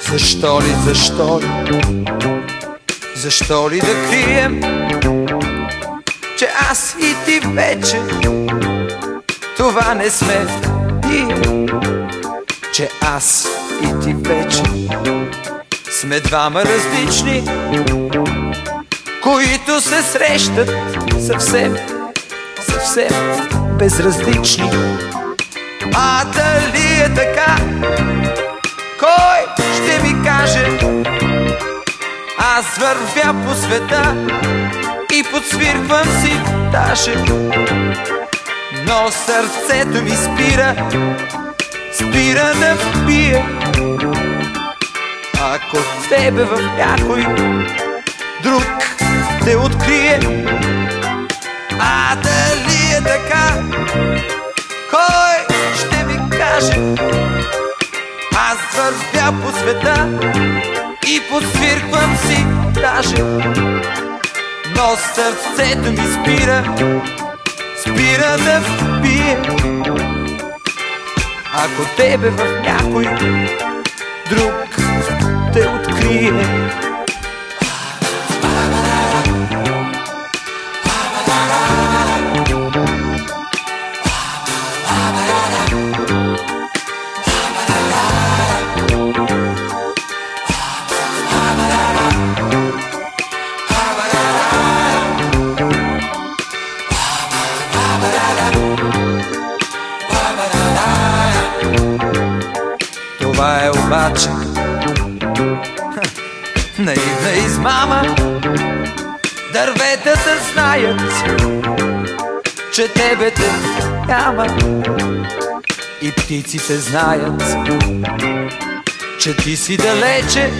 Защо ли, защо ли, защо ли да крием, че аз и ти вече това не сме ние, че аз и ти вече сме двама различни, които се срещат съвсем, съвсем безразлични. А дали е така? Кой ще ми каже? Аз вървя по света и подсвирквам си даже. Но сърцето ми спира, спира да пие. Ако тебе в някой друг те открие, Аз вървя по света и подсвирквам си даже. Но сърцето ми спира, спира да пие. Ако тебе в някой друг те открие. Това е обаче наивна измама. Дърветата знаят, че тебе те няма. И птиците знаят, че ти си далече.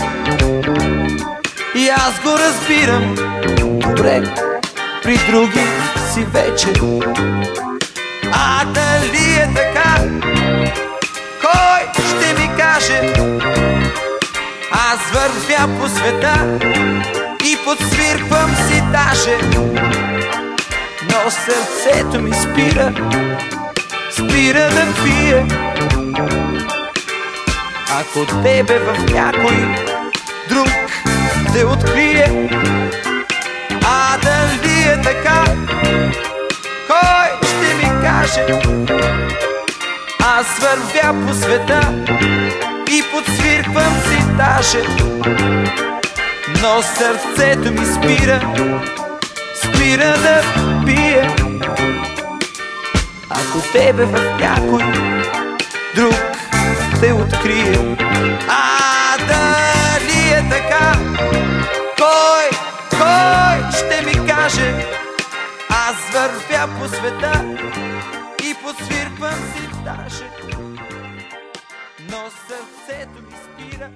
И аз го разбирам добре, при други си вече. Вървя по света и подсвирквам си даже. Но сърцето ми спира, спира да пие. Ако тебе в някой друг те открие, а дали е така, кой ще ми каже? Аз вървя по света и подсвирквам си даже Но сърцето ми спира, спира да пие. Ако тебе в някой друг те открие А дали е така, кой, кой ще ми каже? Аз вървя по света и подсвирквам си даже но сърцето ми спира